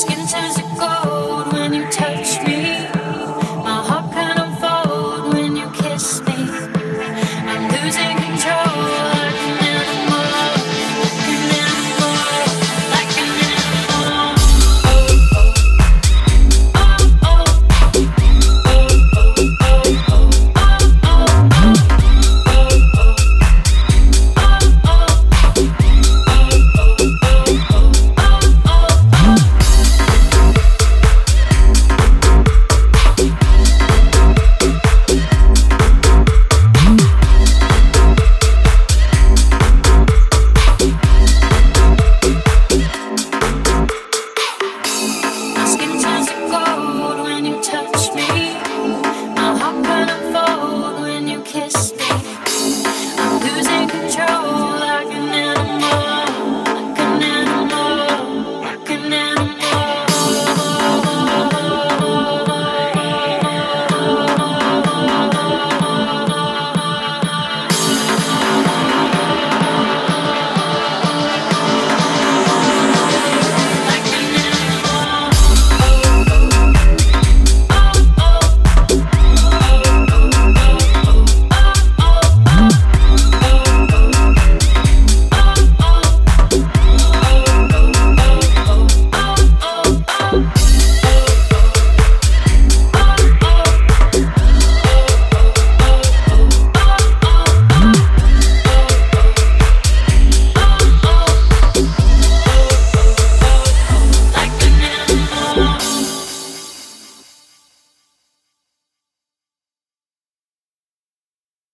skin to his